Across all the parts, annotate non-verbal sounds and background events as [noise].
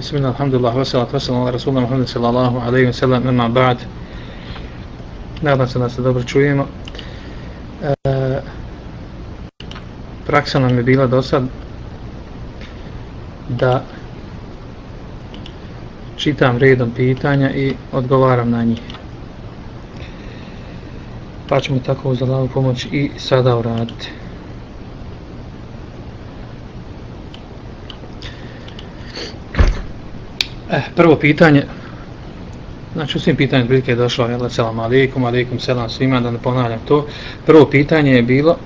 Bismillah, alhamdulillah, wasalat, wasalam, ala rasulna Muhammed sallallahu alaihi wa sallam, ima ba'd. Nadam se da se dobro čujemo. E, praksa nam je bila do sad da čitam redom pitanja i odgovaram na njih. Pa ćemo tako uz Allahovu pomoć i sada uraditi. Eh, prvo pitanje, znači u svim pitanjem prilike je došlo, jel, selam alaikum, alaikum, selam svima, da ne ponavljam to. Prvo pitanje je bilo,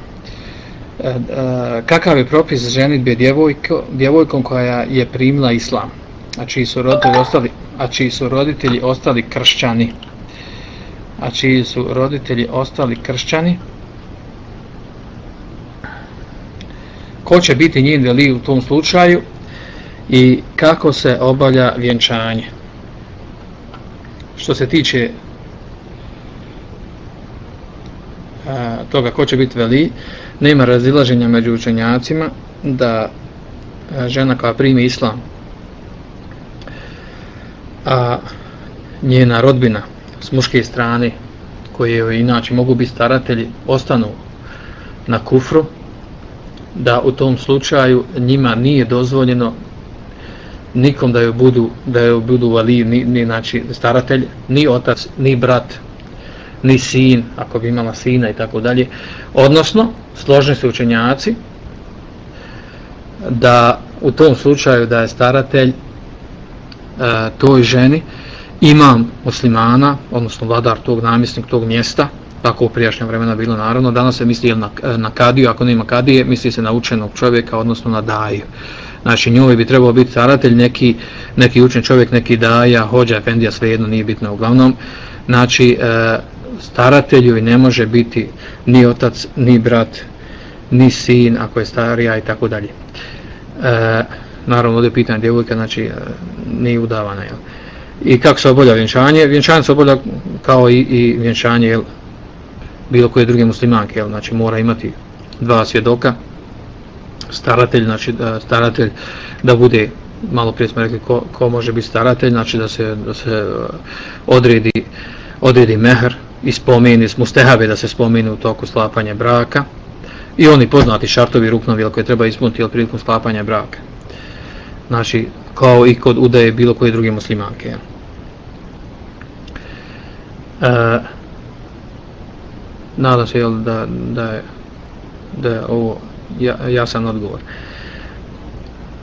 eh, eh, kakav je propis ženitbe djevojko, djevojkom koja je primila islam, a čiji su roditelji ostali, a čiji su roditelji ostali kršćani, a čiji su roditelji ostali kršćani, ko će biti njen veli u tom slučaju, i kako se obavlja vjenčanje. Što se tiče a, toga ko će biti veli, nema razilaženja među učenjacima da a, žena koja primi islam a njena rodbina s muške strane koje inače mogu biti staratelji ostanu na kufru da u tom slučaju njima nije dozvoljeno nikom da joj budu da joj budu vali ni, ni znači staratelj ni otac ni brat ni sin ako bi imala sina i tako dalje. Odnosno složni su učenjaci da u tom slučaju da je staratelj e, toj ženi imam muslimana odnosno vladar tog namjesnik tog mjesta tako u prijašnjem vremena bilo naravno. Danas se misli na, na kadiju ako nema kadije misli se na učenog čovjeka odnosno na daju znači njoj bi trebao biti staratelj neki, neki učen čovjek, neki daja, hođa, efendija, svejedno nije bitno uglavnom, znači e, staratelju i ne može biti ni otac, ni brat, ni sin, ako je starija i tako dalje. E, naravno, ovdje je pitanje djevojka, znači e, nije udavana, jel? I kako se obolja vjenčanje? Vjenčanje se obolja kao i, i vjenčanje, jel? Bilo koje druge muslimanke, jel? Znači mora imati dva svjedoka, staratelj, znači da staratelj da bude malo prije smo rekli ko, ko može biti staratelj, znači da se da se uh, odredi odredi mehr i spomeni mustehave da se spomeni u toku sklapanja braka i oni poznati šartovi ruknovi koje treba ispuniti ili prilikom sklapanja braka. Znači, kao i kod udaje bilo koje druge muslimanke. E, nadam se jel, da, da, je, da je ovo jasan odgovor.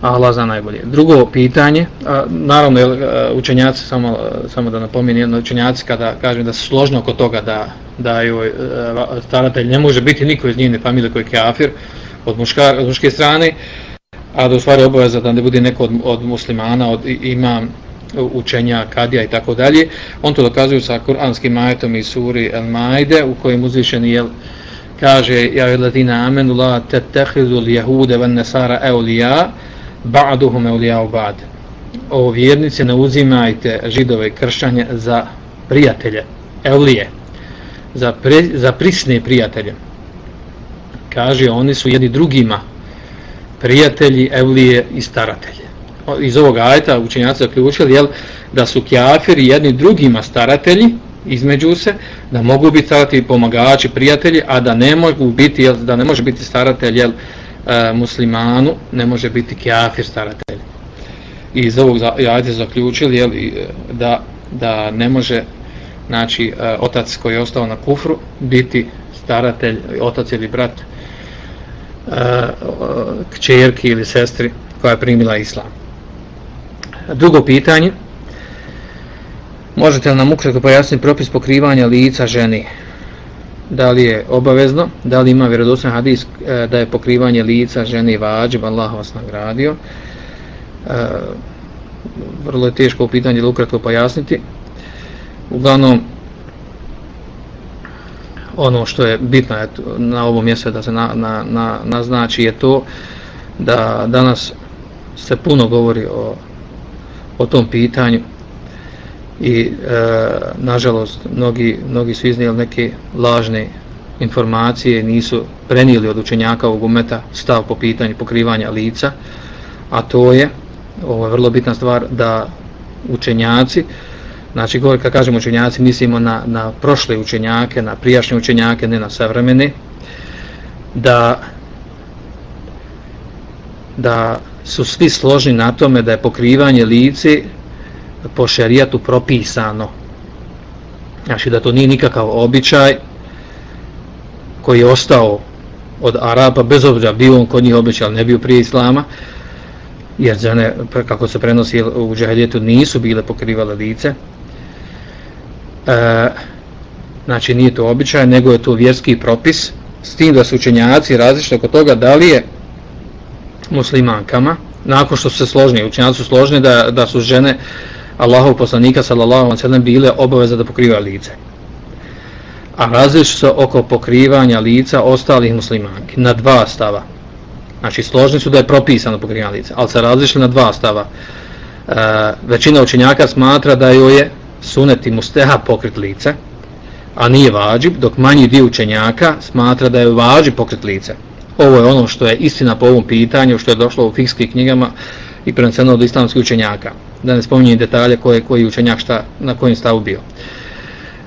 Allah zna najbolje. Drugo pitanje, a, naravno je učenjaci, samo, samo da napomenu, učenjaci kada kažem da se složno oko toga da, da joj staratelj ne može biti niko iz njene familije koji je kafir od, muškar, od muške strane, a da u stvari obaveza da ne bude neko od, od muslimana, od ima učenja kadija i tako dalje, on to dokazuju sa kuranskim majetom i suri El Maide u kojem uzvišeni je kaže ja ladina amenu la tattakhidhu al-yahuda wan-nasara awliya ba'duhum awliya ba'd. O vjernici ne uzimajte židove i kršćanje za prijatelje evlije za, pre, za prisne prijatelje. Kaže oni su jedni drugima prijatelji evlije i staratelje. Iz ovog ajeta učenjaci zaključili jel, da su kjafiri jedni drugima staratelji između se, da mogu biti staratelji pomagači, prijatelji, a da ne mogu biti, jel, da ne može biti staratelj jel, e, muslimanu, ne može biti kjafir staratelj. I iz ovog ajde zaključili jel, e, da, da ne može znači, e, otac koji je ostao na kufru biti staratelj, otac ili brat e, kćerki ili sestri koja je primila islam. Drugo pitanje, Možete li nam ukratko pojasniti propis pokrivanja lica ženi? Da li je obavezno? Da li ima vjerodostan hadis e, da je pokrivanje lica ženi vađib? Allah vas nagradio. E, vrlo je teško pitanje ili ukratko pojasniti. Uglavnom, ono što je bitno je na ovom mjestu da se na, na, na, naznači je to da danas se puno govori o, o tom pitanju i e, nažalost mnogi, mnogi su iznijeli neke lažne informacije nisu prenijeli od učenjaka ovog umeta stav po pitanju pokrivanja lica a to je ovo je vrlo bitna stvar, da učenjaci, znači govori kad kažemo učenjaci, mislimo na, na prošle učenjake, na prijašnje učenjake, ne na savremene, da da su svi složni na tome da je pokrivanje lice po šerijatu propisano. Znači da to nije nikakav običaj koji je ostao od Araba, bez obzira bio on kod njih običaj, ali ne bio prije Islama, jer žene, kako se prenosi u džahilijetu, nisu bile pokrivale lice. E, znači nije to običaj, nego je to vjerski propis, s tim da su učenjaci različite oko toga da li je muslimankama, nakon što su se složni, učenjaci su složni da, da su žene Allahov poslanika sallallahu alejhi ve sellem bile obaveza da pokriva lice. A različi se oko pokrivanja lica ostalih muslimanki na dva stava. Znači složni su da je propisano pokrivanje lica, ali se različili na dva stava. E, većina učenjaka smatra da joj je suneti musteha pokrit lice, a nije vađib, dok manji dio učenjaka smatra da je vađib pokrit lice. Ovo je ono što je istina po ovom pitanju, što je došlo u fikskih knjigama i prenoseno od islamskih učenjaka. Da ne spominjem detalje koje, koji učenjak šta, na kojim stavu bio.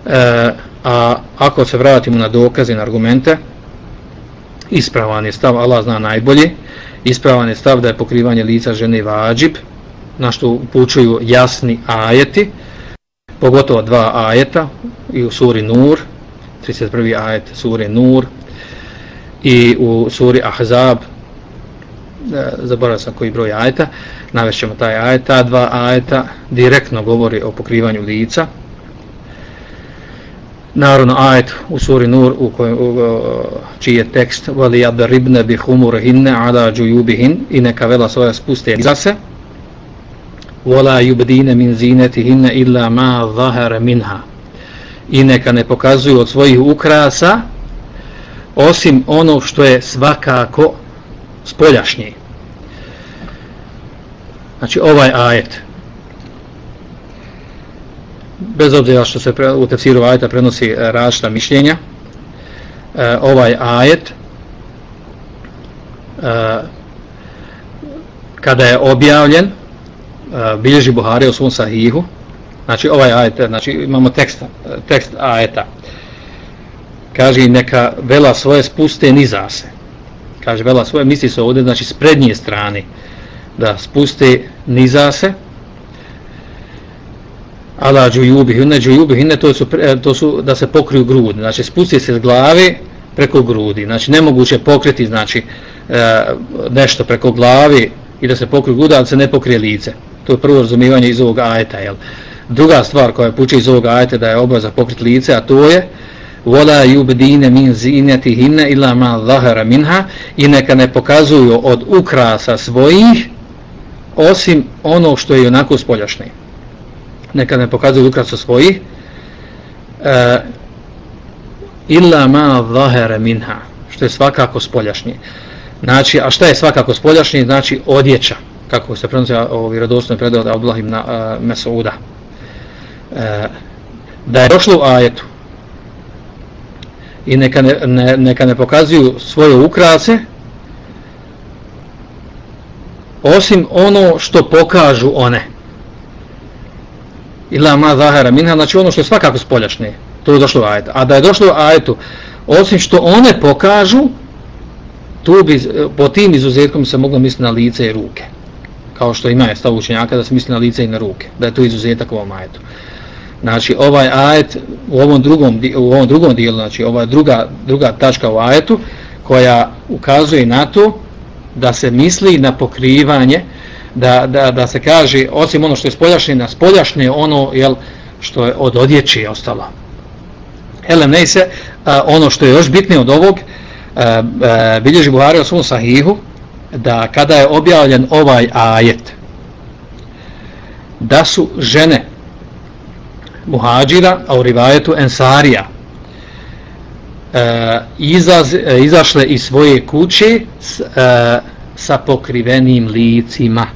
E, a ako se vratimo na dokaze, na argumente, ispravan je stav, Allah zna najbolje, ispravan je stav da je pokrivanje lica žene vađib, na što upućuju jasni ajeti, pogotovo dva ajeta i u suri Nur 31. ajet suri Nur i u suri Ahzab zaboravio sam koji broj ajeta. Navešćemo taj ajeta, dva ajeta direktno govori o pokrivanju lica. Naravno, ajet u suri Nur, u kojem, u, čiji je tekst vali yadribne bi humurihinna ala juyubihin i neka vela svoja spuste za se. Wala yubdina min zinatihinna illa ma zahara minha i neka ne pokazuju od svojih ukrasa osim ono što je svakako spoljašnje. Znači ovaj ajet bez obzira što se u tefsiru ajeta prenosi e, različita mišljenja e, ovaj ajet e, kada je objavljen e, bilježi Buhari u svom sahihu znači ovaj ajet e, znači imamo tekst, e, tekst ajeta. Kaže neka vela svoje spuste niza se kaže vela svoje misli se ovdje znači s prednje strane da spuste niza se. Ala džujubih, ne džujubih, ne to su, e, to su da se pokriju grudi. Znači spusti se s glave preko grudi. Znači nemoguće pokriti znači e, nešto preko glavi i da se pokriju grudi ali se ne pokrije lice. To je prvo razumijevanje iz ovog ajeta jel? druga stvar koja je puče iz ovog ajeta da je obaveza pokriti lice a to je وَلَا يُبْدِينَ مِنْ زِينَتِهِنَّ illa مَا ظَهَرَ مِنْهَا i neka ne pokazuju od ukrasa svojih osim ono što je onako spoljašnije. Neka ne pokazuju ukrasa svojih uh, illa ma zahara minha što je svakako spoljašnije. Znači a šta je svakako spoljašnije? Znači odjeća kako se prenosi ovo vjerodostojno predao od Abdullah ibn e, uh, Mas'uda uh, e, da je došlo u ajetu i neka ne, ne, neka ne pokazuju svoje ukrase osim ono što pokažu one. Ila ma zahara minha znači ono što je svakako spoljašnje to je došlo u ajetu. A da je došlo u ajetu osim što one pokažu tu bi, po tim izuzetkom se moglo misliti na lice i ruke. Kao što ima je stav učenjaka da se misli na lice i na ruke. Da je to izuzetak u ovom ajetu. Znači ovaj ajet u ovom drugom u ovom drugom dijelu, znači ova druga druga tačka u ajetu koja ukazuje na to da se misli na pokrivanje da, da, da se kaže osim ono što je spoljašnje na spoljašnje ono jel što je od odjeće je ostalo. Elem ne se ono što je još bitnije od ovog a, a, bilježi Buhari o svom sahihu da kada je objavljen ovaj ajet da su žene muhađira, a u rivajetu ensarija, e, izaz, e, izašle iz svoje kuće s, e, sa pokrivenim licima.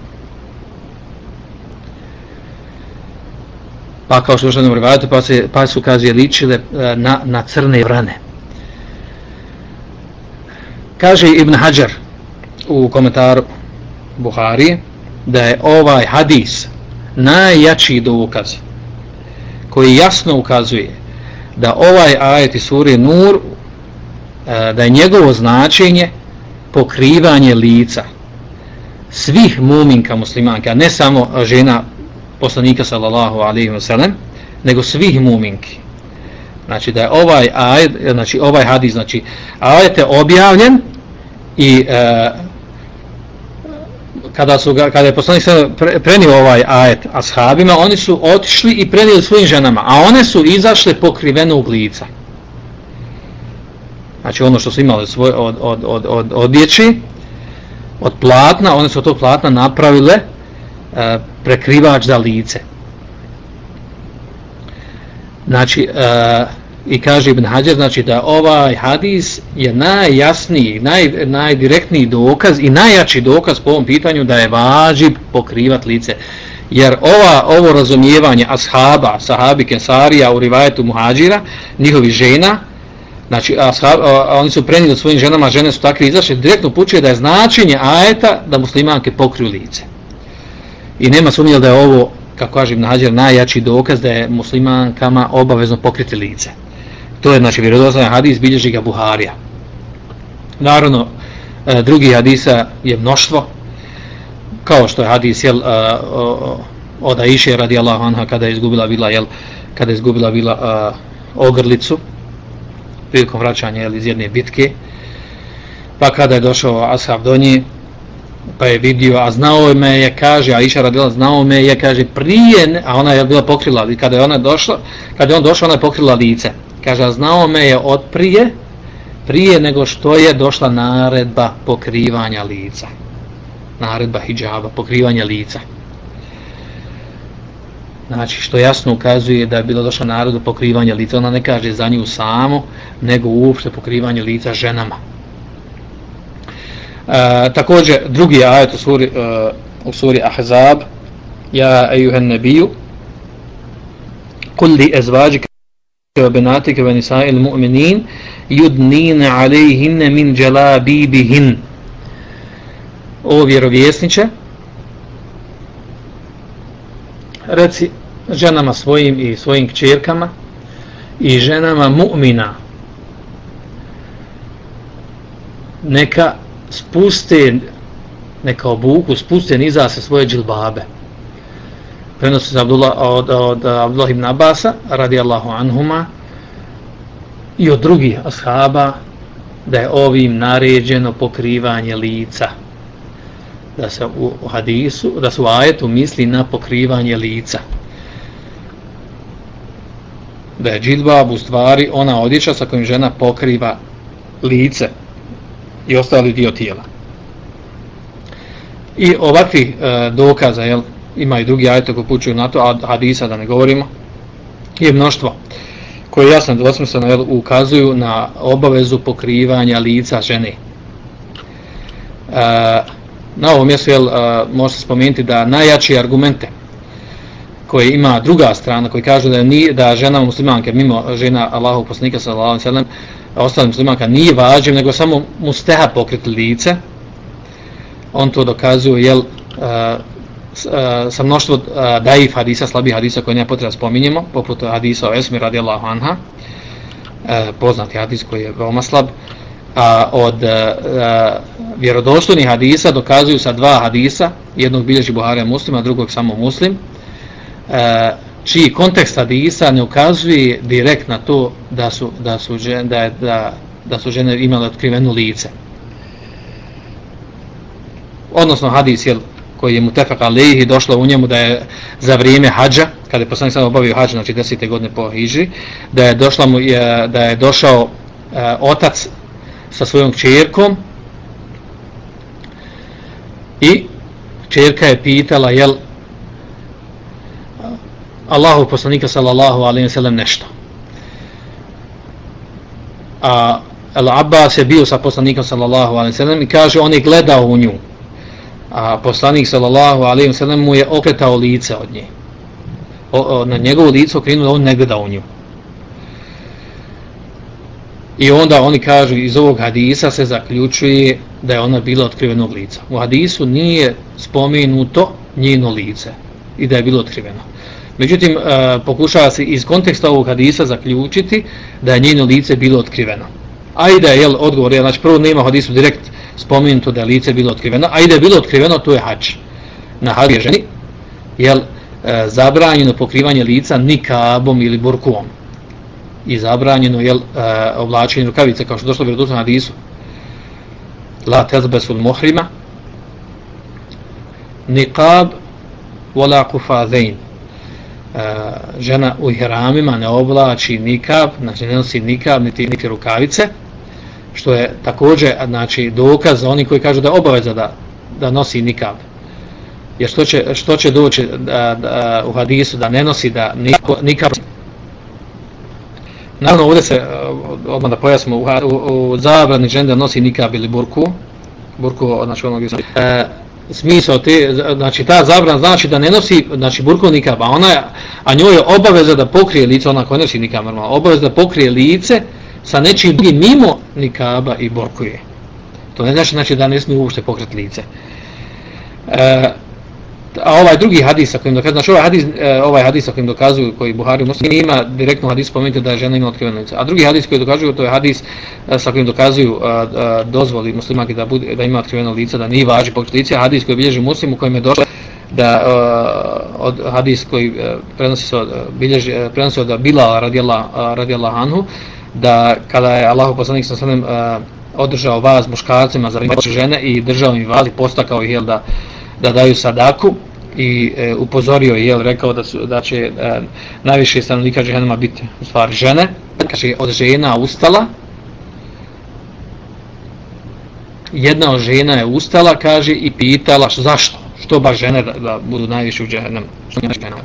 Pa kao što je u rivajetu, pa, se, pa su, kaže, ličile e, na, na crne vrane. Kaže Ibn Hajar u komentaru Buhari, da je ovaj hadis najjači dokaz koji jasno ukazuje da ovaj ajet iz suri Nur e, da je njegovo značenje pokrivanje lica svih muminka muslimanka, ne samo žena poslanika sallallahu alaihi wa sallam, nego svih muminki. Znači da je ovaj ajet, znači ovaj hadis, znači ajet je objavljen i e, kada su ga, kada je poslanik se prenio ovaj ajet ashabima, oni su otišli i prenijeli svojim ženama, a one su izašle pokrivene u glica. Znači ono što su imali svoje od, od, od, od odjeći, od platna, one su od tog platna napravile e, prekrivač za lice. Znači, e, i kaže Ibn Hađar, znači da ovaj hadis je najjasniji, naj, najdirektniji dokaz i najjači dokaz po ovom pitanju da je važib pokrivat lice. Jer ova, ovo razumijevanje ashaba, sahabi Kensarija u rivajetu muhađira, njihovi žena, znači ashab, oni su prenili svojim ženama, žene su takve izašle, direktno pučuje da je značenje ajeta da muslimanke pokriju lice. I nema sumnje da je ovo, kako kažem, nađer najjači dokaz da je muslimankama obavezno pokriti lice. To je znači vjerodostojan hadis bilježi ga Buharija. Naravno, e, drugi hadisa je mnoštvo, kao što je hadis jel, e, od Aisha radijallahu anha kada je izgubila bila, jel, kada je izgubila bila uh, e, ogrlicu prilikom vraćanja jel, iz jedne bitke pa kada je došao ashab do nje pa je vidio, a znao me je, kaže, a iša radila, znao me je, kaže, prije, a ona je bila pokrila, kada je ona došla, kada je on došao, ona je pokrila lice. Kaže, znao me je od prije, prije nego što je došla naredba pokrivanja lica. Naredba hijjaba, pokrivanja lica. Znači, što jasno ukazuje da je bila došla naredba pokrivanja lica, ona ne kaže za nju samo, nego uopšte pokrivanje lica ženama. E, također drugi ajet u suri, e, u suri Ahzab Ja ejuhen nebiju kulli ezvađike وبناتك ونساء المؤمنين يدنين mu'minin من جلابيبهن min jalabibihin o vjerovjesniče reci ženama svojim i svojim kćerkama i ženama mu'mina neka spuste neka obuku, spuste niza se svoje džilbabe. Prenosi se Abdullah, od, od Abdullah ibn Abasa, radijallahu anhuma, i od drugih ashaba, da je ovim naređeno pokrivanje lica. Da se u, hadisu, da se u ajetu misli na pokrivanje lica. Da je džilbab u stvari ona odjeća sa kojim žena pokriva lice i ostali dio tijela. I ovakvi e, dokaza, jel, ima i drugi ajete koji pućuju na to, a hadisa da ne govorimo, je mnoštvo koje jasno dvosmisleno ukazuju na obavezu pokrivanja lica žene. E, na ovom mjestu jel, e, može se spomenuti da najjači argumente koje ima druga strana koji kaže da ni da žena muslimanke mimo žena Allahov poslanika sallallahu alejhi ve sellem ostalim muslimanka nije važno nego samo musteha pokriti lice on to dokazuje jel uh, Eh, sa mnoštvo eh, daif hadisa, slabih hadisa koje ne potreba spominjemo, poput hadisa o Esmi radijallahu anha, eh, poznati hadis koji je veoma slab, a od vjerodostojnih hadisa dokazuju sa dva hadisa, jednog bilježi Buharija muslima, drugog samo muslim, čiji kontekst hadisa ne ukazuje direkt na to da su, da su, žene, da, da, da su žene imale otkrivenu lice. Odnosno hadis je koji je mutefak alejhi došlo u njemu da je za vrijeme hadža, kada je poslanik sam obavio hadž, znači desete godine po hiži, da je, došla mu, da je došao e, otac sa svojom čerkom i čerka je pitala jel Allahu poslanika sallallahu alejhi ve sellem nešto. A Al-Abbas je bio sa poslanikom sallallahu alejhi ve sellem i kaže on je gledao u nju. A poslanik sallallahu alejhi ve sellem mu je okretao lice od nje. O, o, na njegovo lice okrenuo da on ne gleda u nju. I onda oni kažu iz ovog hadisa se zaključuje da je ona bila otkrivenog lica. U hadisu nije spomenuto njeno lice i da je bilo otkriveno. Međutim, e, pokušava se iz konteksta ovog hadisa zaključiti da je njeno lice bilo otkriveno. A i da je jel, odgovor, jel, znači prvo nema hadisu direkt spomenuto da je lice bilo otkriveno, a i da je bilo otkriveno, to je hač. Na hađ je ženi, jel, e, zabranjeno pokrivanje lica nikabom ili burkuom. I zabranjeno, jel, e, oblačenje rukavice, kao što došlo bi na hadisu. La tezbesul muhrima, nikab, wala kufazein. E, žena u ihramima ne oblači nikab, znači ne nosi nikab, niti, niti rukavice, što je također znači, dokaz za oni koji kažu da je obaveza da, da nosi nikab. Jer što će, što će doći e, da, da, u hadisu da ne nosi da niko, nikab Naravno, ovdje se, e, odmah da pojasnimo, u, u, u zabrani žene da nosi nikab ili burku, burku, znači onog e, smisao te, znači ta zabrana znači da ne nosi znači burku nikab, a ona a njoj je obaveza da pokrije lice, ona koja nosi nikab normalno, obaveza da pokrije lice sa nečim drugim mimo nikaba i borkuje. To ne znači, znači da ne smije uopšte pokret lice. E, a ovaj drugi hadis sa kojim dokazuju, znači ovaj hadis, e, ovaj hadis sa kojim dokazuju, koji Buhari muslim ima direktno hadis spomenuti da je žena ima otkriveno lice. A drugi hadis koji dokazuju, to je hadis e, sa kojim dokazuju a, a, dozvoli muslimaki da, bude, da ima otkriveno lice, da nije važi pokret lice, hadis koji bilježi muslim u kojem je došlo da uh, od hadis koji uh, prenosi se od bilježi uh, prenosi od Bilala radijallahu uh, radijallahu anhu da kada je Allahu poslanik sa uh, održao vas muškarcima za vrijeme žene i držao im vas i postakao ih jel da da daju sadaku i e, upozorio je, jel, rekao da, su, da će e, najviše stanovnika džehennama biti u stvari žene. Kaže, od žena ustala, jedna od žena je ustala, kaže, i pitala što, zašto, što baš žene da, da budu najviše u džehennama. Što ne žena.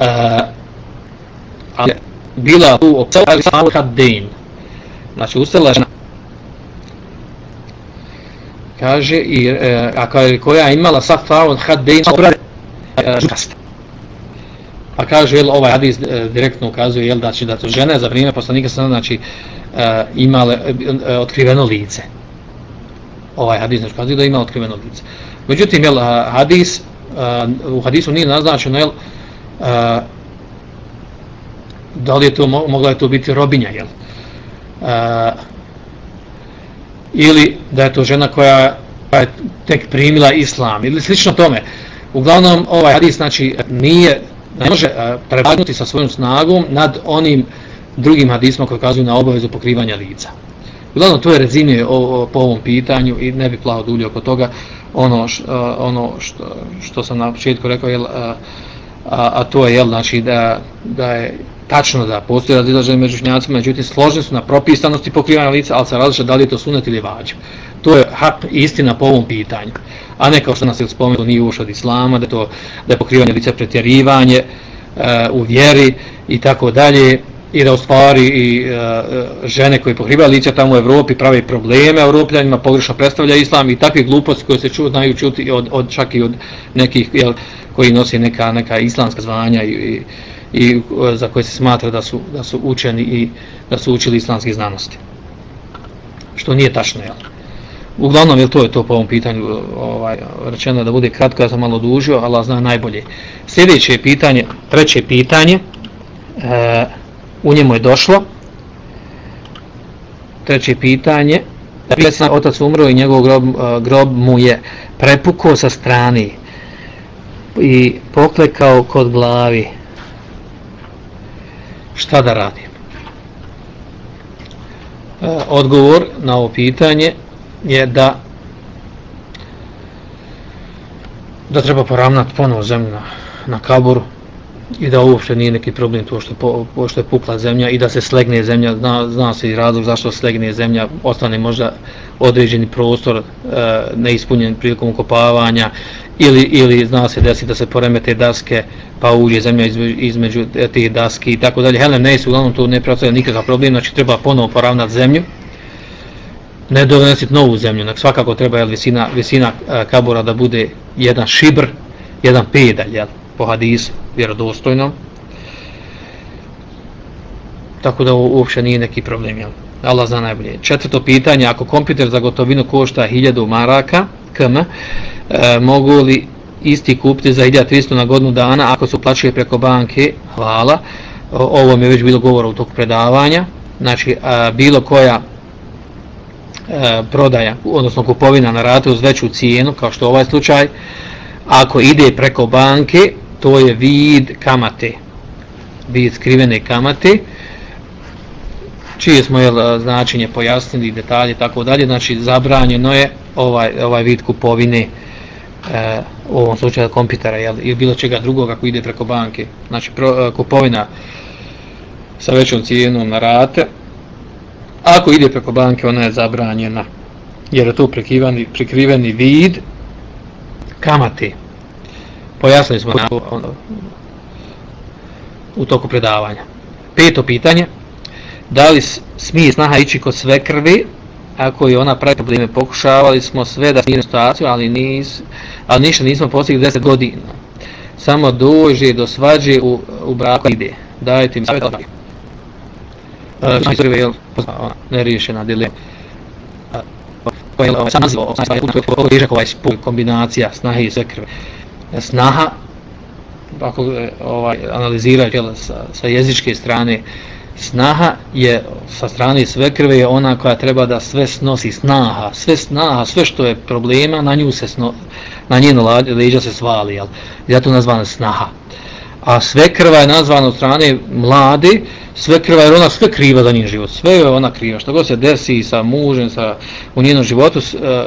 E, ali bila u opcija, ali kad den. Znači, ustala žena, kaže i e, a koja je imala safa od obrade e, pa kaže jel, ovaj hadis e, direktno ukazuje jel, da će da to žene za vrijeme poslanika sada znači e, imale e, e, otkriveno lice. Ovaj hadis znači kaže da ima otkriveno lice. Međutim jel, hadis e, u hadisu nije naznačeno jel, e, da li je to mogla je to biti robinja jel A, ili da je to žena koja je tek primila islam ili slično tome. Uglavnom ovaj hadis znači nije ne može prevagnuti sa svojom snagom nad onim drugim hadisma koji kazuju na obavezu pokrivanja lica. Uglavnom to je rezime o, o, po ovom pitanju i ne bi plao dulje oko toga. Ono, š, ono što, što sam na početku rekao jel, a, a, a to je jel, znači da, da je tačno da postoji razilaženje među šnjacima, međutim složeni su na propisanosti pokrivanja lica, ali se različe da li je to sunet ili vađu. To je hak istina po ovom pitanju. A ne kao što nas je spomenuo, nije ušao od islama, da, to, da je pokrivanje lica pretjerivanje e, u vjeri i tako dalje i da u stvari i e, žene koje pokrivaju lice tamo u Evropi prave probleme Evropljanima, pogrešno predstavlja islam i takve gluposti koje se ču, znaju čuti od, od, čak i od nekih jel, koji nosi neka, neka islamska zvanja i, i i e, za koje se smatra da su, da su učeni i da su učili islamske znanosti. Što nije tačno, jel? Uglavnom, jel to je to po ovom pitanju e, ovaj, rečeno da bude kratko, ja sam malo dužio, Allah zna najbolje. Sljedeće pitanje, treće pitanje, e, u njemu je došlo, treće pitanje, otac umro i njegov grob, e, grob mu je prepukao sa strani i poklekao kod glavi šta da radim? E, odgovor na ovo pitanje je da da treba poravnati ponovo zemlju na, na kaboru i da uopšte nije neki problem to što, po, što je pukla zemlja i da se slegne zemlja, zna, zna se i razlog zašto slegne zemlja, ostane možda određeni prostor e, neispunjen prilikom ukopavanja ili, ili zna se desi da se poremete daske pa uđe zemlja između, tih daski i tako dalje. Helen ne su, uglavnom to ne predstavlja nikakav problem, znači treba ponovo poravnati zemlju, ne donesiti novu zemlju, znači svakako treba jel, visina, visina kabora da bude jedan šibr, jedan pedalj, jel, po hadisu, vjerodostojno. Tako da uopće nije neki problem, jel. Allah zna najbolje. Četvrto pitanje, ako kompjuter za gotovinu košta 1000 maraka, km, e, mogu li isti kupiti za 1300 na godinu dana ako se plaćali preko banke? Hvala. O, ovo mi je već bilo govora u toku predavanja. Znači, a, bilo koja a, prodaja, odnosno kupovina na rate uz veću cijenu, kao što ovaj slučaj, ako ide preko banke, to je vid kamate. Vid skrivene kamate čije smo jel, značenje pojasnili, detalje tako dalje, znači zabranjeno je ovaj, ovaj vid kupovine e, u ovom slučaju kompitera jel, ili bilo čega drugog ako ide preko banke. Znači pro, e, kupovina sa većom cijenom na rate, ako ide preko banke ona je zabranjena jer je to prikriveni, prikriveni vid kamate. Pojasnili smo na, ono, u toku predavanja. Peto pitanje da li smije snaha ići kod sve krvi? Ako je ona pravi probleme pokušavali smo sve da smirimo situaciju ali, nis, ali ništa nismo postigli 10 godina. Samo dođe do svađe u, u braku ide. Dajte mi savjet od uh, prve je neriješena dilema. Koja je sam nazivo ovaj kombinacija snahe i sve krve snaha ako ovaj, analizirati sa, sa jezičke strane snaha je sa strane sve krve je ona koja treba da sve snosi snaha, sve snaha, sve što je problema, na nju se sno, na njeno leđa se svali, jel? zato je nazvana snaha. A sve krva je nazvana od strane mlade, sve krva je ona sve kriva za njen život, sve je ona kriva, što god se desi sa mužem, sa, u njenom životu, e,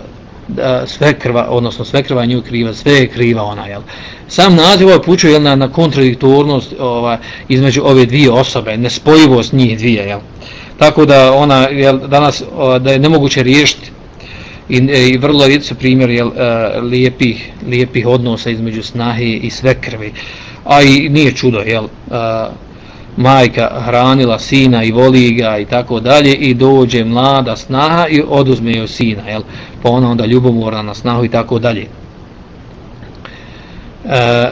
sve krva, odnosno sve krva nju kriva, sve je kriva ona, jel? Sam naziv ovaj pučuje na, na kontradiktornost ovaj, između ove dvije osobe, nespojivost njih dvije, jel? Tako da ona, jel, danas, o, da je nemoguće riješiti i, e, i vrlo je se primjer jel, uh, lijepih, lijepih odnosa između snahe i sve krvi. A i nije čudo, jel, uh, majka hranila sina i voli ga i tako dalje i dođe mlada snaha i oduzme joj sina, jel, pa ona onda ljubomorna na snahu i tako dalje. E,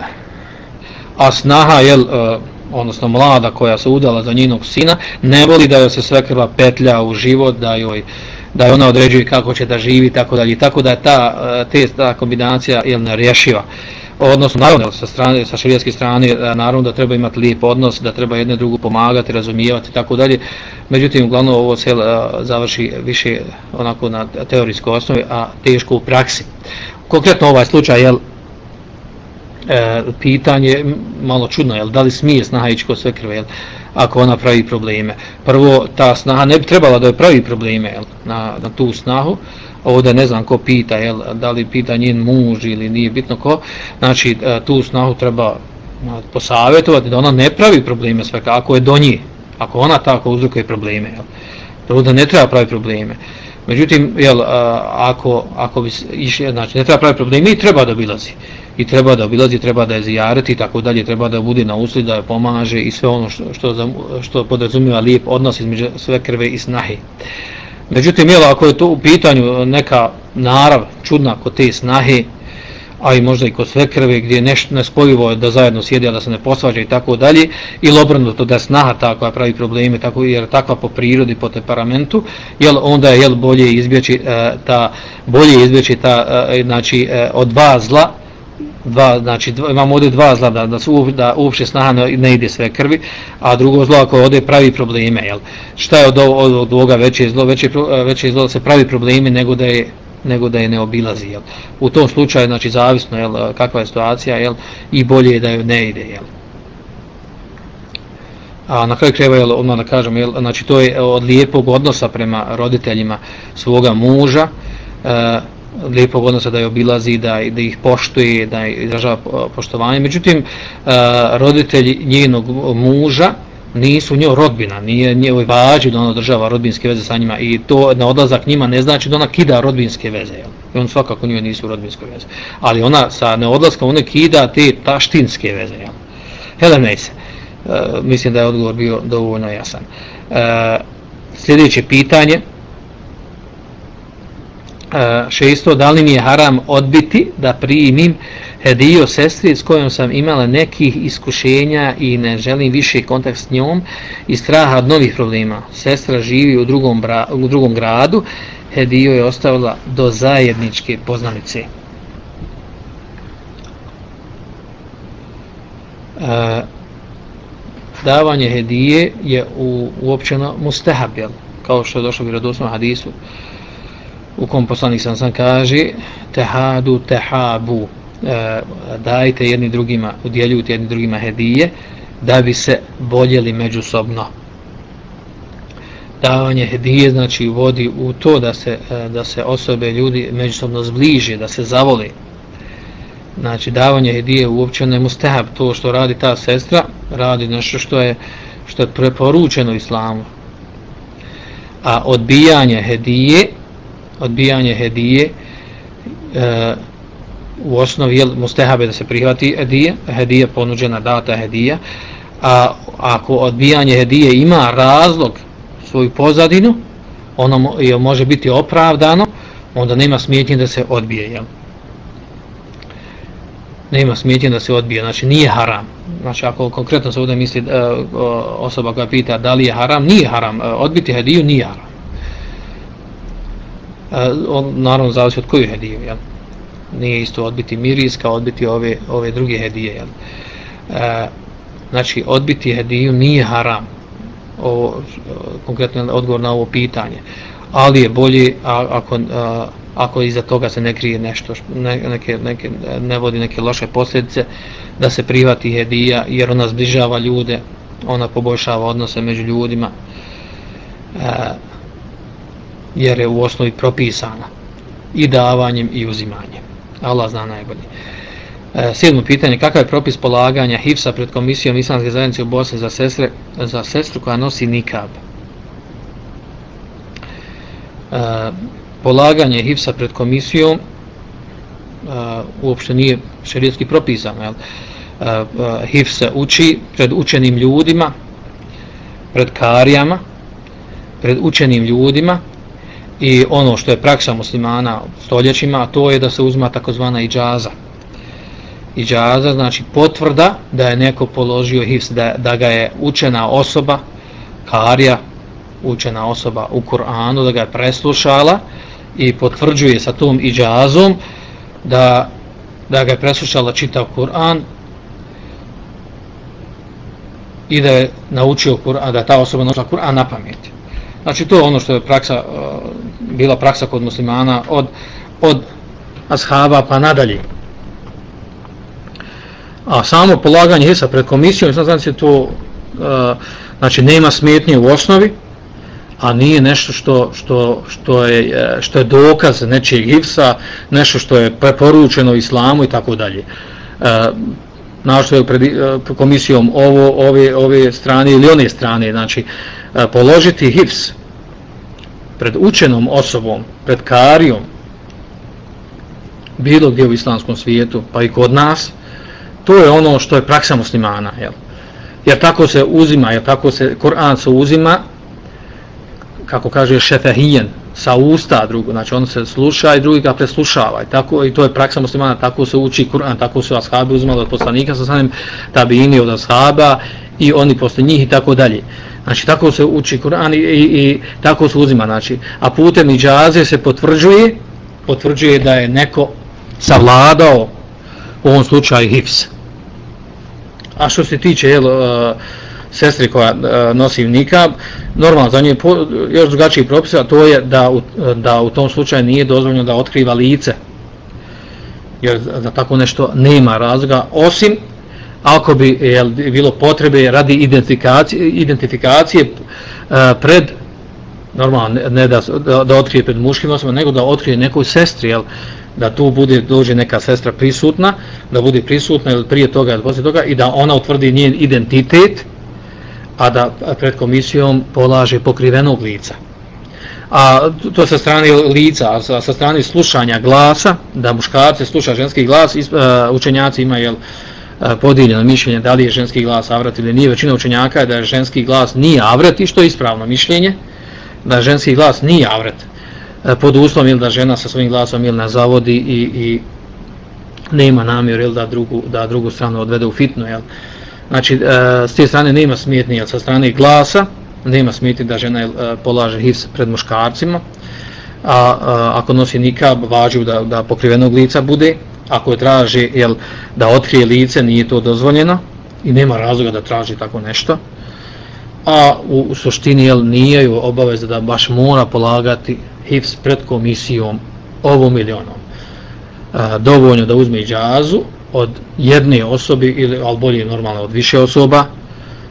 a snaha, jel, e, odnosno mlada koja se udala za njenog sina, ne voli da joj se svekrva petlja u život, da joj da je ona određuje kako će da živi tako dalje. Tako da je ta e, te ta kombinacija jel ne rješiva odnosno naravno sa strane sa širijske strane e, naravno da treba imati lijep odnos da treba jedne drugu pomagati razumijevati i tako dalje međutim uglavnom ovo se e, završi više onako na teorijskoj osnovi a teško u praksi konkretno ovaj slučaj jel e, pitanje malo čudno, jel, da li smije snaha ići kod sve krve, jel, ako ona pravi probleme. Prvo, ta snaha ne bi trebala da je pravi probleme jel, na, na tu snahu, ovdje ne znam ko pita, jel, da li pita njen muž ili nije bitno ko, znači e, tu snahu treba e, posavjetovati da ona ne pravi probleme sve, ako je do nje, ako ona tako uzrokuje probleme, jel, prvo da ne treba pravi probleme. Međutim, jel, e, ako, ako bi išli, znači ne treba pravi probleme i treba da obilazi. i treba da obilazi, treba da je zijareti i tako dalje, treba da bude na usli, da je pomaže i sve ono što, što, što podrazumijeva lijep odnos između sve krve i snahe. Međutim, jel, ako je to u pitanju neka narav čudna kod te snahe, a i možda i kod sve krve gdje je nešto nespojivo da zajedno sjedi, a da se ne posvađa i tako dalje, ili obrnuto da je snaha ta koja pravi probleme, tako, jer takva po prirodi, po temperamentu, jel, onda je jel, bolje izbjeći e, ta, bolje izbjeći ta, e, e znači, e, od dva zla, dva, znači dva, imamo ovdje dva zla da, da, su, da uopšte snaha ne, ne ide sve krvi, a drugo zlo ako ovdje pravi probleme, jel? Šta je od, od, od ovoga veće zlo? Veće, veće zlo da se pravi probleme nego da je nego da je ne obilazi, jel? U tom slučaju, znači, zavisno, jel, kakva je situacija, jel, i bolje je da je ne ide, jel? A na kraju kreva, jel, odmah da kažem, jel, znači, to je od lijepog odnosa prema roditeljima svoga muža, e, lijepog odnosa da je obilazi, da, da ih poštuje, da izražava poštovanje. Međutim, e, roditelji njenog muža nisu njoj rodbina, nije njoj vađi da ona održava rodbinske veze sa njima i to na odlazak njima ne znači da ona kida rodbinske veze. Jel? I on svakako njoj nisu rodbinske veze. Ali ona sa neodlaskom ona kida te taštinske veze. Jel? Helene se. Mislim da je odgovor bio dovoljno jasan. E, sljedeće pitanje Eh, šesto, da li mi je haram odbiti da primim hediju sestri s kojom sam imala nekih iskušenja i ne želim više kontakt s njom i straha od novih problema. Sestra živi u drugom, bra, u drugom gradu, hediju je ostavila do zajedničke poznanice. E, davanje hedije je u, uopćeno mustahab, kao što je došlo u vjerodosnom hadisu u kom poslanik sam sam kaže tehadu tehabu e, dajte jedni drugima udjeljujte jedni drugima hedije da bi se boljeli međusobno. Davanje hedije znači vodi u to da se, e, da se osobe ljudi međusobno zbliže da se zavoli znači davanje hedije uopće ne mustahab to što radi ta sestra radi nešto što je što je preporučeno islamu. A odbijanje hedije odbijanje hedije e, u osnovi je mustehabe da se prihvati hedije, hedije ponuđena data hedija, a ako odbijanje hedije ima razlog svoju pozadinu, ono je može biti opravdano, onda nema smjetnje da se odbije. Jel? Nema smjetnje da se odbije, znači nije haram. Znači ako konkretno se ovdje misli e, osoba koja pita da li je haram, nije haram. E, odbiti hediju nije haram on naravno zavisi od koju hediju, jel? Nije isto odbiti miris kao odbiti ove, ove druge hedije, jel? E, znači, odbiti hediju nije haram. Ovo, konkretno odgovor na ovo pitanje. Ali je bolje a, ako, a, ako iza toga se ne krije nešto, ne, neke, neke, ne vodi neke loše posljedice, da se privati hedija, jer ona zbližava ljude, ona poboljšava odnose među ljudima. E, jer je u osnovi propisana i davanjem i uzimanjem. Allah zna najbolje. E, sedmo pitanje, kakav je propis polaganja hifsa pred komisijom islamske zajednice u Bosni za, sestre, za sestru koja nosi nikab? E, polaganje hifsa pred komisijom e, uopšte nije šerijetski propisano. Jel? E, e, se uči pred učenim ljudima, pred karijama, pred učenim ljudima, i ono što je praksa muslimana stoljećima, to je da se uzma takozvana iđaza. Iđaza znači potvrda da je neko položio hifs, da, da ga je učena osoba, karija, učena osoba u Kur'anu, da ga je preslušala i potvrđuje sa tom iđazom da, da ga je preslušala čitav Kur'an i da je naučio Kur'an, da ta osoba naučila Kur'an na pameti. Znači to je ono što je praksa, uh, bila praksa kod muslimana od, od ashaba pa nadalje. A samo polaganje hisa pred komisijom, znači se to uh, znači nema smetnje u osnovi, a nije nešto što, što, što, je, uh, što je dokaz nečijeg hipsa, nešto što je preporučeno islamu i tako dalje. Našto je pred komisijom ovo, ove, ove strane ili one strane, znači položiti hifs pred učenom osobom, pred karijom, bilo gdje u islamskom svijetu, pa i kod nas, to je ono što je praksa muslimana. Jel? Jer tako se uzima, jer tako se Kur'an se uzima, kako kaže šefehijen, sa usta drugo, znači on se sluša i drugi ga preslušava. I, tako, i to je praksa muslimana, tako se uči Kur'an, tako su ashabi uzimali od poslanika sa samim tabini od ashaba i oni posle njih i tako dalje. Znači tako se uči Kur'an i, i, i tako se uzima. Znači, a putem iđaze se potvrđuje, potvrđuje da je neko savladao u ovom slučaju hifs. A što se tiče jel, uh, sestri koja uh, nosi nikab, normalno za nje po, još drugačiji propis, a to je da u, da u tom slučaju nije dozvoljeno da otkriva lice. Jer za tako nešto nema razloga, osim ako bi jel, bilo potrebe radi identifikacije, identifikacije eh, pred normalno ne da, da, da otkrije pred muškim osobama, nego da otkrije nekoj sestri, jel, da tu bude dođe neka sestra prisutna, da bude prisutna ili prije toga ili poslije toga i da ona utvrdi njen identitet, a da pred komisijom polaže pokrivenog lica. A to sa strane lica, a sa, sa strane slušanja glasa, da muškarci sluša ženski glas, uh, učenjaci imaju jel, podijeljeno mišljenje da li je ženski glas avrat ili nije. Većina učenjaka je da je ženski glas nije avrat i što je ispravno mišljenje da ženski glas nije avrat. pod uslovom ili da žena sa svojim glasom ili na zavodi i, i nema namjer ili da drugu, da drugu stranu odvede u fitnu. Jel? Znači, s te strane nema smetnje, jel, sa strane glasa, nema smetnje da žena jel, polaže hifs pred muškarcima, a, a ako nosi nikab, važu da, da pokrivenog lica bude, ako je traži jel, da otkrije lice, nije to dozvoljeno i nema razloga da traži tako nešto a u, u suštini jel, nije ju obaveza da baš mora polagati hifs pred komisijom ovom ili onom. A, dovoljno da uzme džazu od jedne osobe ili al bolje normalno od više osoba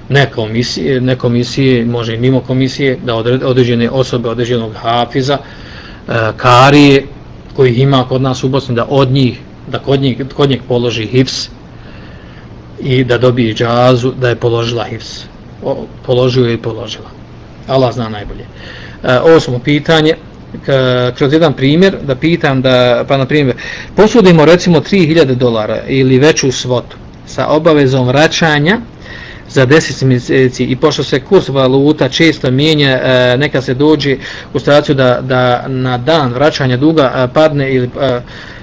ne komisije, ne komisije može i mimo komisije da određene osobe određenog hafiza a, karije koji ima kod nas u Bosni da od njih da kod njeg, kod njeg položi hifs i da dobije džazu da je položila hifs položio je i položila. Allah zna najbolje. E, ovo smo pitanje, kroz jedan primjer, da pitam da, pa na primjer, posudimo recimo 3000 dolara ili veću svotu sa obavezom vraćanja za 10 mjeseci i pošto se kurs valuta često mijenja, e, neka se dođe u situaciju da, da na dan vraćanja duga e, padne ili e,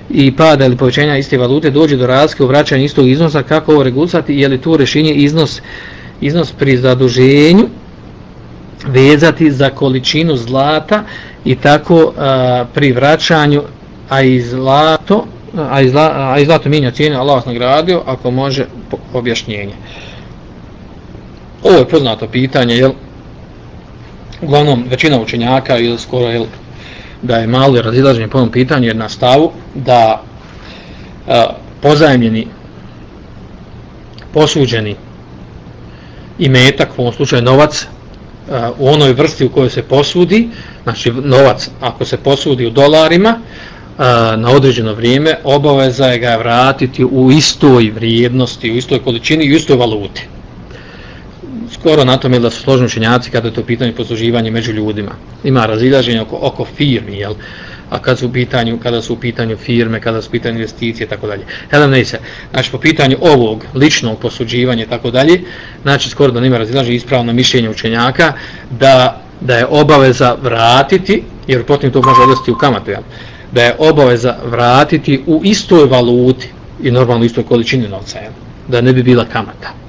i pada ili povećanja iste valute dođe do razlike u vraćanju istog iznosa, kako ovo regulisati, je li tu rješenje iznos iznos pri zaduženju vezati za količinu zlata i tako a, pri vraćanju a i zlato a i, zla, a i zlato mijenja cijene Allah vas nagradio ako može objašnjenje. Ovo je poznato pitanje jel? Uglavnom većina učenjaka ili skoro jel da je malo razilaženje po ovom pitanju jer na stavu da e, pozajemljeni posuđeni i metak, u ovom slučaju novac, u onoj vrsti u kojoj se posudi, znači novac ako se posudi u dolarima, na određeno vrijeme, obaveza je ga vratiti u istoj vrijednosti, u istoj količini i u istoj valuti. Skoro na tome da su složni učenjaci kada je to pitanje posluživanje među ljudima. Ima razilaženje oko, oko firmi, jel? a kad su u pitanju, kada su u pitanju firme, kada su u pitanju investicije, tako dalje. Hedam ne se, znači po pitanju ovog ličnog posuđivanja, tako dalje, znači skoro da nima razilaže ispravno mišljenje učenjaka, da, da je obaveza vratiti, jer potim to može odlaziti u kamatu, ja, da je obaveza vratiti u istoj valuti i normalno istoj količini novca, ja, da ne bi bila kamata.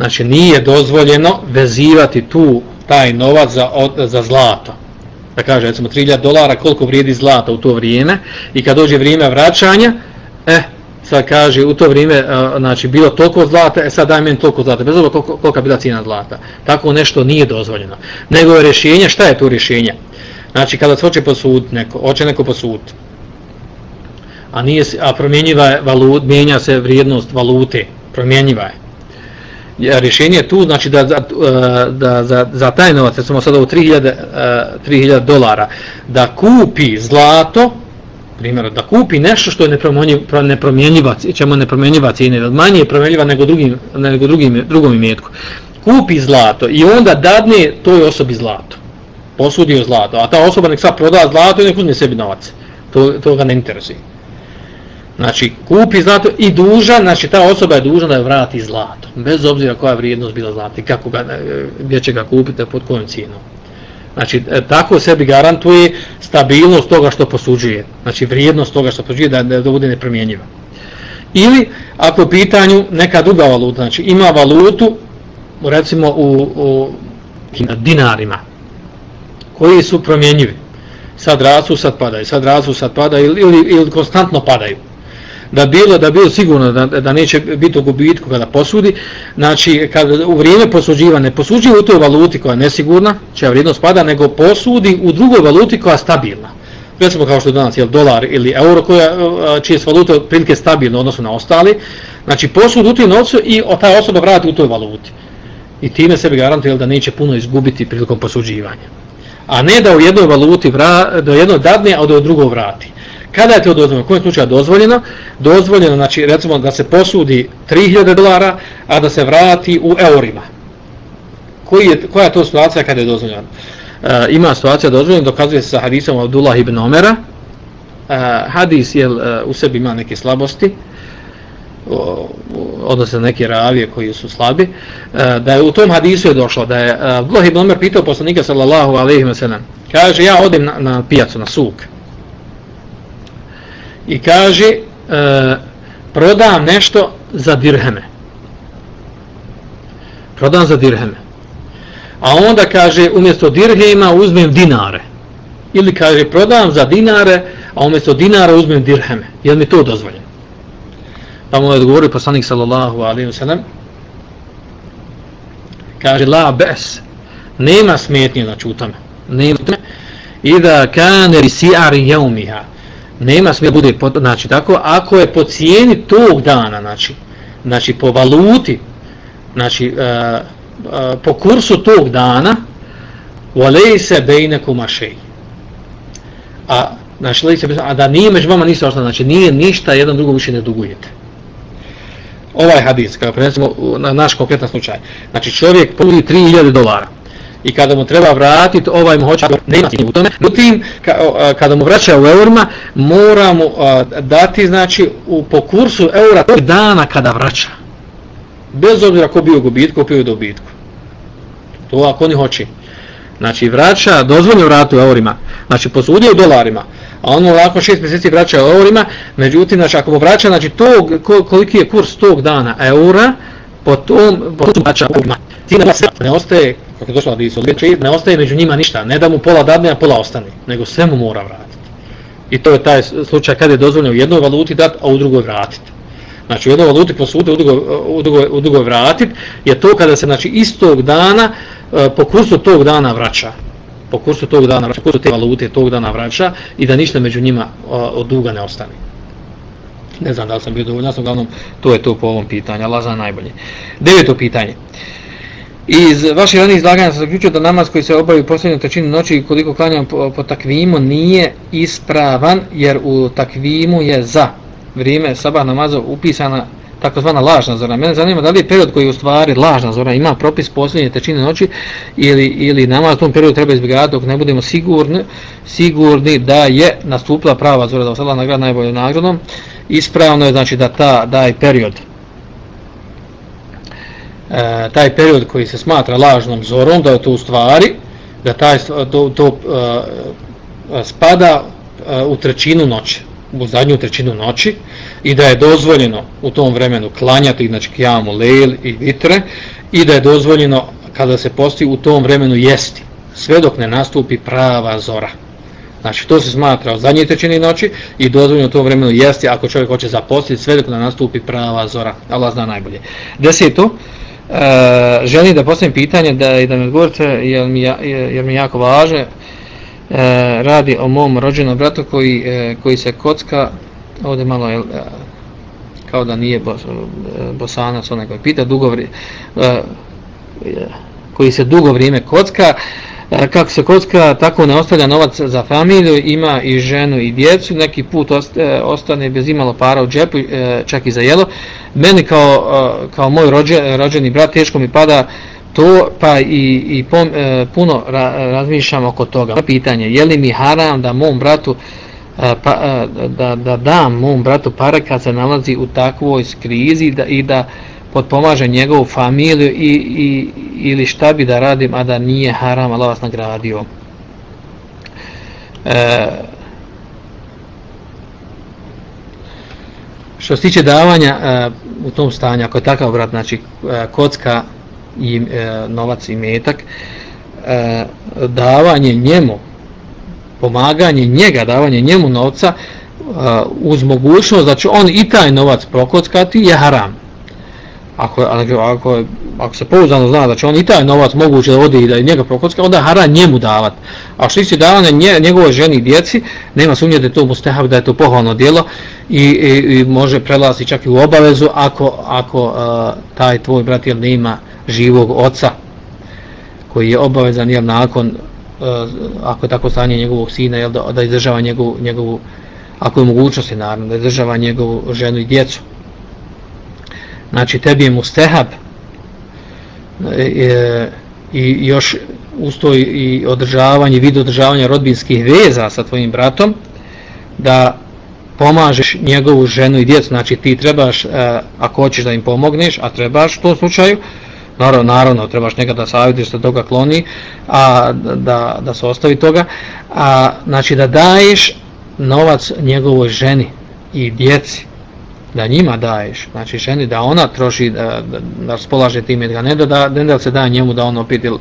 Znači nije dozvoljeno vezivati tu taj novac za, od, za zlato. Da kaže recimo 3000 dolara koliko vrijedi zlata u to vrijeme i kad dođe vrijeme vraćanja eh sad kaže u to vrijeme eh, znači bilo toliko zlata e sad daj meni toliko zlata bez obzira koliko, kolika bila cijena zlata. Tako nešto nije dozvoljeno. Nego je rješenje šta je to rješenje? Znači kada se hoće posuditi neko hoće neko posuditi a nije a promjenjiva je valut mijenja se vrijednost valute promjenjiva je rješenje je tu znači da, da, e, da za, za taj novac recimo sada u 3000, 3000 dolara da kupi zlato primjer da kupi nešto što je nepromjenjiva i čemu nepromjenjiva cijena manje je promjenjiva nego drugim, nego drugim, drugom imetku. Kupi zlato i onda dadne toj osobi zlato posudio zlato a ta osoba nek sad proda zlato i nek uzme sebi novac. To, to ga ne interesuje. Znači, kupi zlato i duža, znači ta osoba je dužna da je vrati zlato. Bez obzira koja vrijednost bila zlata i kako ga, e, gdje će ga kupiti, pod kojom cijenom. Znači, e, tako sebi garantuje stabilnost toga što posuđuje. Znači, vrijednost toga što posuđuje da, da bude nepromjenjiva. Ili, ako pitanju neka druga valuta, znači ima valutu, recimo u, u dinarima, koji su promjenjivi. Sad rastu, sad padaju, sad rastu, sad padaju ili, ili, ili konstantno padaju da bilo da bilo sigurno da, da neće biti u gubitku kada posudi, znači kad u vrijeme posuđivanja ne posuđuje u toj valuti koja je nesigurna, čija vrijednost pada, nego posudi u drugoj valuti koja je stabilna. Recimo kao što je danas je dolar ili euro koja, e, čije su valute prilike stabilne odnosno na ostali, znači posud u toj novcu i ta osoba vrati u toj valuti. I time sebi garantuje da neće puno izgubiti prilikom posuđivanja. A ne da u jednoj valuti vra, da jedno dadne, a da u vrati. Kada je to dozvoljeno? U kojem slučaju dozvoljeno? Dozvoljeno, znači, recimo, da se posudi 3000 dolara, a da se vrati u eurima. Koji je, koja je to situacija kada je dozvoljeno? E, ima situacija dozvoljena, dokazuje se sa hadisom Abdullah ibn Omera. E, hadis je, e, u sebi ima neke slabosti. odnose na neke ravije koji su slabi, e, da je u tom hadisu je došlo, da je Abdullah ibn Omer pitao poslanika sallallahu alaihi wa sallam, kaže, ja odim na, na pijacu, na suk, i kaže, e, prodam nešto za dirheme. Prodam za dirheme. A onda kaže, umjesto dirhema uzmem dinare. Ili kaže, prodam za dinare, a umjesto dinara uzmem dirheme. Je mi to dozvoljeno? Pa mu je odgovorio poslanik sallallahu alaihi wa sallam. Kaže, la bes. Nema smetnje znači, na čutame. Nema smetnje. I da kane risiari jeumiha. Nema smije bude, pod, znači tako, ako je po cijeni tog dana, znači, znači po valuti, znači, e, e, po kursu tog dana, volej se bejnekum ašej. A, znači, a da nije među vama ništa ostalo, znači, nije ništa, jedan drugom više ne dugujete. Ovaj hadis, kada prenesemo na naš konkretan slučaj, znači čovjek ponudi 3000 dolara i kada mu treba vratiti, ovaj mu hoće, nema cijeni u tome, međutim, kada mu vraća u eurima, mora mu dati, znači, u, po kursu eura tog dana kada vraća. Bez obzira ko bio u gubitku, ko bio u dobitku. To ako oni hoće. Znači, vraća, dozvoljno vratu u eurima, znači, posudio u dolarima, a ono ovako šest mjeseci vraća u eurima, međutim, znači, ako mu vraća, znači, tog, koliki je kurs tog dana eura, po tom, po tom vraća u eurima. Ti ne ostaje, kako je došlo da iso, ne ostaje među njima ništa, ne da mu pola dadne, a pola ostane, nego sve mu mora vratiti. I to je taj slučaj kada je dozvoljeno u jednoj valuti dati, a u drugoj vratiti. Znači u jednoj valuti posude, u drugoj, u drugoj, u drugoj vratiti, je to kada se znači istog dana, e, po kursu tog dana vraća po kursu tog dana, po kursu te valute tog dana vraća i da ništa među njima e, od duga ne ostane. Ne znam da li sam bio dovoljno, uglavnom, to je to po ovom pitanju, Allah zna najbolje. Deveto pitanje. Iz vaše ranih izlaganja sam zaključio da namaz koji se obavi u posljednjoj trećini noći koliko klanjam po, po takvimu nije ispravan jer u takvimu je za vrijeme sabah namaza upisana takozvana lažna zora. Mene zanima da li je period koji je u stvari lažna zora ima propis posljednje tečine noći ili, ili namaz u tom periodu treba izbjegati dok ne budemo sigurni, sigurni da je nastupila prava zora, da ostala nagrada najboljom nagradom. Ispravno je znači da ta, daj period e, taj period koji se smatra lažnom zorom, da je to u stvari, da taj, to, to e, spada e, u trećinu noći u zadnju trećinu noći i da je dozvoljeno u tom vremenu klanjati znači kjamu, lejl i vitre i da je dozvoljeno kada se posti u tom vremenu jesti sve dok ne nastupi prava zora. Znači to se smatra u zadnjoj trećini noći i dozvoljeno u tom vremenu jesti ako čovjek hoće zapostiti sve dok ne nastupi prava zora. Allah zna najbolje. Deseto, e, želim da postavim pitanje da, i da mi odgovorite jer mi, jer mi jako važe e, eh, radi o mom rođenom bratu koji, e, koji se kocka ovdje malo e, kao da nije bos, e, bosanac onaj koji pita dugo vrijeme e, koji se dugo vrijeme kocka e, kako se kocka tako ne ostavlja novac za familiju ima i ženu i djecu neki put e, ostane bez imalo para u džepu e, čak i za jelo meni kao, e, kao moj rođe, rođeni brat teško mi pada to pa i, i pom, puno ra, razmišljam oko toga. Pitanje, je li mi haram da mom bratu pa, da, da dam mom bratu para kad se nalazi u takvoj krizi da, i da potpomaže njegovu familiju i, i, ili šta bi da radim, a da nije haram, Allah vas nagradio. E, što se tiče davanja e, u tom stanju, ako je takav brat, znači e, kocka, i e, novac i metak e, davanje njemu pomaganje njega davanje njemu novca e, uz mogućnost da će on i taj novac prokockati je haram ako, ako, ako, se pouzdano zna da će on i taj novac moguće da vodi i da je njega prokocka onda hara njemu davat. A što će davanje nje, njegovoj ženi i djeci nema sumnje da je to mustahab, da je to pohvalno djelo i, i, i može prelaziti čak i u obavezu ako, ako uh, taj tvoj brat jel nema živog oca koji je obavezan jel nakon uh, ako je tako stanje njegovog sina jel da, da izdržava njegovu, njegovu ako je mogućnosti naravno da izdržava njegovu ženu i djecu znači tebi je mustehab e, e i još ustoj i održavanje vid održavanja rodbinskih veza sa tvojim bratom da pomažeš njegovu ženu i djecu, znači ti trebaš, e, ako hoćeš da im pomogneš, a trebaš u tom slučaju, naravno, naravno trebaš njega da savjetiš da toga kloni, a da, da se ostavi toga, a znači da daješ novac njegovoj ženi i djeci, da njima daješ, znači ženi da ona troši, da, da, da raspolaže time, da ne da, da, da se da njemu da on opet il,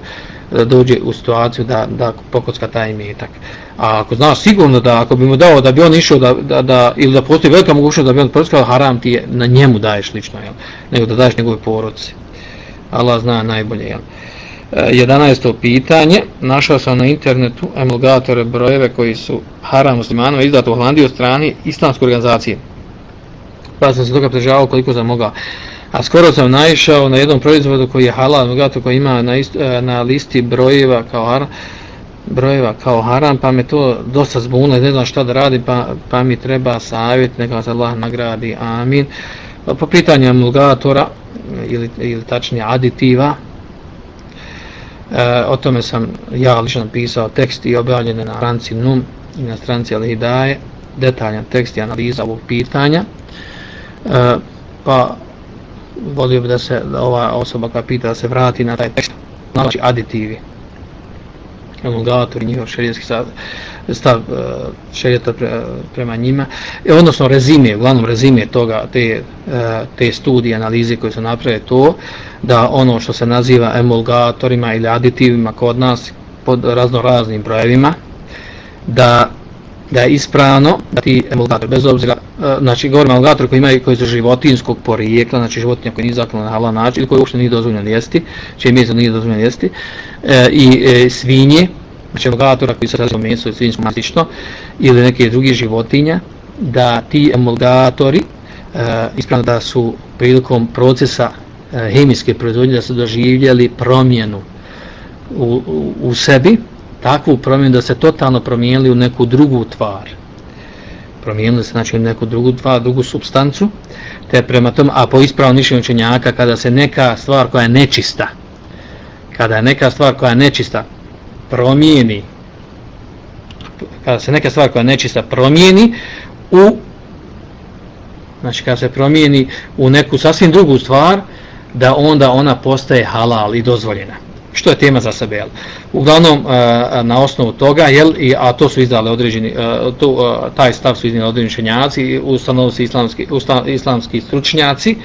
da dođe u situaciju da, da pokocka taj imetak. A ako znaš sigurno da ako bi mu dao da bi on išao da, da, da ili da postoji velika mogućnost da bi on prskao haram ti je, na njemu daješ lično, jel? nego da daješ njegove porodci. Allah zna najbolje. Jel? E, 11. Pitanje, našao sam na internetu emulgatore brojeve koji su haram muslimanova izdati u Holandiji od strani islamske organizacije. Pa sam se toga prežavao koliko sam mogao. A skoro sam naišao na jednom proizvodu koji je halal, bogato koji ima na, ist, e, na listi brojeva kao haram, brojeva kao haram, pa me to dosta zbunilo, ne znam šta da radi, pa, pa mi treba savjet, neka se Allah nagradi, amin. Pa po pitanju emulgatora, ili, ili tačnije aditiva, e, o tome sam ja lično pisao tekst i objavljen na stranci NUM i na stranci Al-Hidaje, detaljan tekst i analiza ovog pitanja. E, pa volio bi da se da ova osoba koja pita da se vrati na taj tekst, znači aditivi, emulgatori, njihov šerijetski stav, stav e, šerijeta pre, prema njima, e, odnosno rezime, uglavnom rezime toga, te, e, te studije, analize koje su naprave to, da ono što se naziva emulgatorima ili aditivima kod nas pod razno raznim brojevima, da da je ispravno da ti emulgator bez obzira e, znači govorimo emulgator koji imaju koji su životinskog porijekla znači životinja koji nije zaklana na halal način ili koji uopšte nije dozvoljeno jesti čije meso nije dozvoljeno jesti e, i e, svinje znači emulgatora koji se razvijaju meso i svinjsko masično ili neke drugi životinja da ti emulgatori e, ispravno da su prilikom procesa e, hemijske proizvodnje da su doživljali promjenu u, u, u sebi takvu promjenu da se totalno promijenili u neku drugu tvar. Promijenili se znači u neku drugu tvar, drugu substancu, te prema tom, a po ispravom mišljenju učenjaka, kada se neka stvar koja je nečista, kada je neka stvar koja je nečista promijeni, kada se neka stvar koja je nečista promijeni u znači kada se promijeni u neku sasvim drugu stvar, da onda ona postaje halal i dozvoljena što je tema za sebe. Jel. Uglavnom, e, e, na osnovu toga, jel, i, a to su izdali određeni, e, to, taj stav su izdali određeni šenjaci, ustanovili se islamski, islamski stručnjaci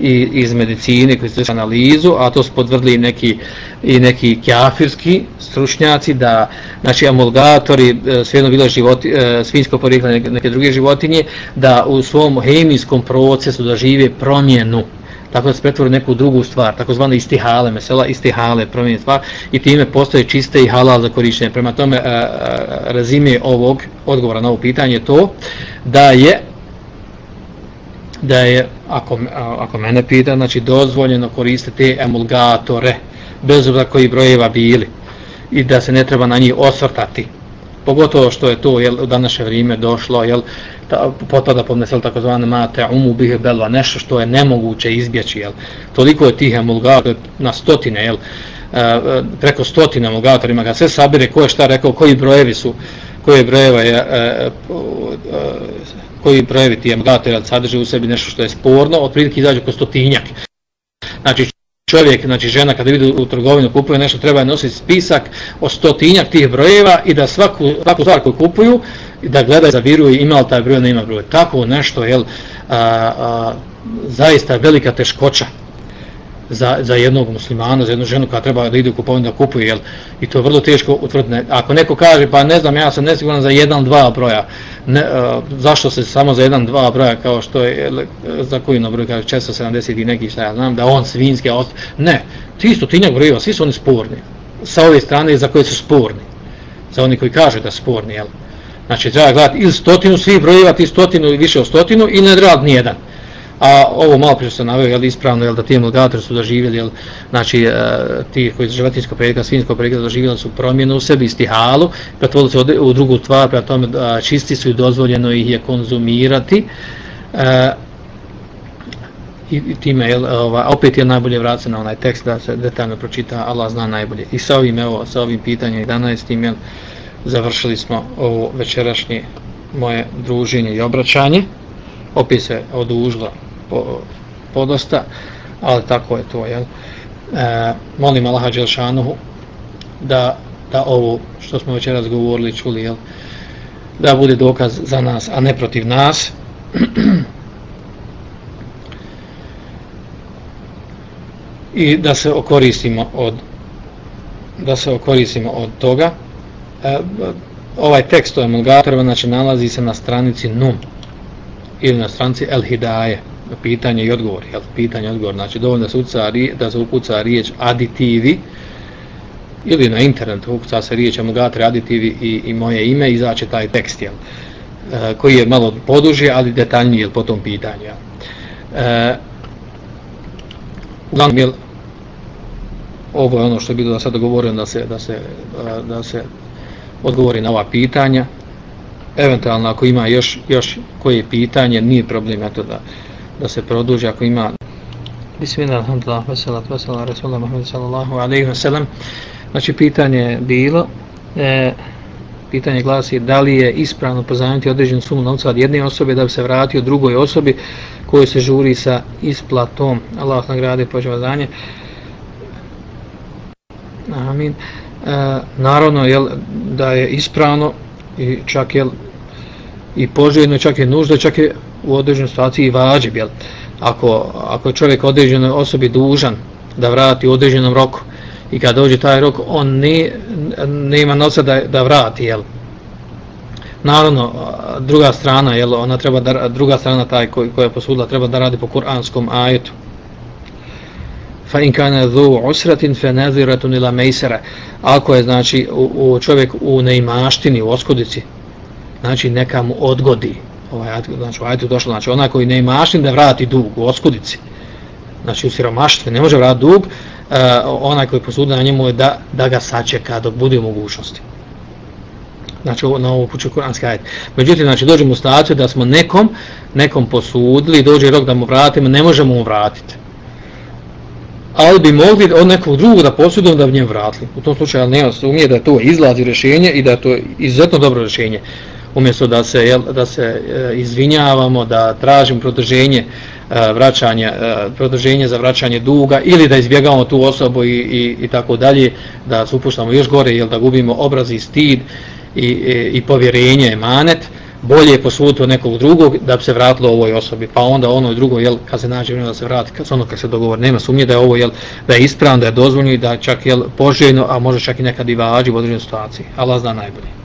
i, iz medicine koji su analizu, a to su podvrdili neki, i neki kafirski stručnjaci da, znači, emulgatori, svejedno bilo životi, e, svinsko porijekla neke, neke druge životinje, da u svom hemijskom procesu dožive promjenu tako da se pretvori neku drugu stvar, takozvane istihale, mesela istihale, promjenje stvar, i time postoje čiste i halal za korištenje. Prema tome, e, e, razime ovog odgovora na ovo pitanje to, da je, da je, ako, ako mene pita, znači dozvoljeno koristiti emulgatore, bez obzira koji brojeva bili, i da se ne treba na njih osvrtati. Pogotovo što je to jel, u današnje vrijeme došlo, jel, ta, potpada pod mesel takozvane mate umu bih belva, nešto što je nemoguće izbjeći, jel. Toliko je tih emulgatora na stotine, jel, e, e preko stotine emulgatorima, ga, sve sabire ko je šta rekao, koji brojevi su, koje brojeva je, e, e, e koji brojevi ti emulgatori sadrže u sebi nešto što je sporno, otprilike izađe oko stotinjak. Znači, čovjek, znači žena kada vidi u trgovinu kupuje nešto, treba nositi spisak o stotinjak tih brojeva i da svaku, svaku stvar koju kupuju, da gleda za ima li taj broj, ne ima broj. Tako nešto, jel, a, a, zaista velika teškoća za, za jednog muslimana, za jednu ženu koja treba da ide u kupovinu da kupuje, jel, i to je vrlo teško utvrditi. Ako neko kaže, pa ne znam, ja sam nesiguran za jedan, dva broja, ne, uh, zašto se samo za jedan, dva broja, kao što je, jel, za koji na broj, kaže, 470 i neki šta ja znam, da on svinski, ost... ne, ti su brojeva, svi su oni sporni, sa ove strane za koje su sporni, za oni koji kaže da su sporni, jel, Znači, treba gledati ili stotinu svih brojeva, ti stotinu više od stotinu, ili ne treba nijedan. A ovo malo prije sam naveo, jel, ispravno, jel, da ti emulgatori su doživjeli, jel, znači, e, ti koji su životinsko pregledka, svinsko pregledka, doživjeli su promjenu u sebi, istihalu, pretvorili se u drugu tvar, prema tome, a, čisti su i dozvoljeno ih je konzumirati. E, i, i time, jel, ova, opet je najbolje vratiti na onaj tekst da se detaljno pročita, Allah zna najbolje. I sa ovim, evo, sa ovim pitanjem 11. jel, završili smo ovo večerašnje moje druženje i obraćanje opet se odužila po, podosta ali tako je to jel? E, molim Allaha Đelšanuhu da, da ovo što smo večeras govorili čuli jel? da bude dokaz za nas a ne protiv nas [clears throat] i da se okoristimo od da se okoristimo od toga e, ovaj tekst o emulgatorima znači nalazi se na stranici NUM ili na stranici El Hidaje pitanje i odgovor jel? pitanje i odgovor znači dovoljno da se, uca, da se ukuca riječ aditivi ili na internetu ukuca se riječ emulgator aditivi i, i moje ime i izaće taj tekst jel? E, koji je malo poduži ali detaljniji jel, po tom pitanju jel? E, uglavnom jel, ovo je ono što je bilo da sad dogovoreno da se, da se, e, da se odgovori na ova pitanja. Eventualno ako ima još, još koje pitanje, nije problem to da, da se produži ako ima Bismillah, alhamdulillah, veselat, veselat, rasulullah, muhammed, sallallahu alaihi wa sallam. Znači, pitanje bilo, e, pitanje glasi da li je ispravno pozajemiti određenu sumu novca od jedne osobe da bi se vratio drugoj osobi koju se žuri sa isplatom. Allah nagrade pođeva zanje. Amin. E, naravno jel, da je ispravno i čak jel, i poželjno, čak je nužno, čak je u određenoj situaciji vađib. Jel. Ako, ako je čovjek određenoj osobi dužan da vrati u određenom roku i kad dođe taj rok, on ne, ne ima da, da vrati. Jel. Naravno, druga strana, jel, ona treba da, druga strana taj koji, koja je posudila treba da radi po kuranskom ajetu fa in kana dhu usratin fa nadhiratun ila maysara ako je znači u, u čovjek u neimaštini u oskudici znači neka mu odgodi ovaj znači ajde došlo znači onaj koji ne imašin da vrati dug u oskudici znači u siromaštvu ne može vratiti dug uh, onaj koji posuda na njemu je da, da ga sačeka dok bude u mogućnosti znači na ovu kuću kuranski ajet. Međutim, znači dođemo u staciju da smo nekom, nekom posudili, dođe rok da mu vratimo, ne možemo mu vratiti ali bi mogli od nekog drugog da posjedujemo da bi njem vratili. U tom slučaju nema se umije da to izlazi rješenje i da je to izuzetno dobro rješenje. Umjesto da se, jel, da se e, izvinjavamo, da tražimo produženje e, vraćanja, e, produženje za vraćanje duga ili da izbjegamo tu osobu i, i, i tako dalje, da se upuštamo još gore, jel, da gubimo obraz i stid i, i, i povjerenje, emanet, bolje je posuditi od nekog drugog da bi se vratilo ovoj osobi, pa onda ono drugo, jel, kad se nađe da se vrati, kad se ono kad se dogovor, nema sumnje da je ovo, jel, da je ispravno, da je dozvoljno i da čak, jel, poželjno, a može čak i nekad i vađi u određenoj situaciji. Allah zna najbolje.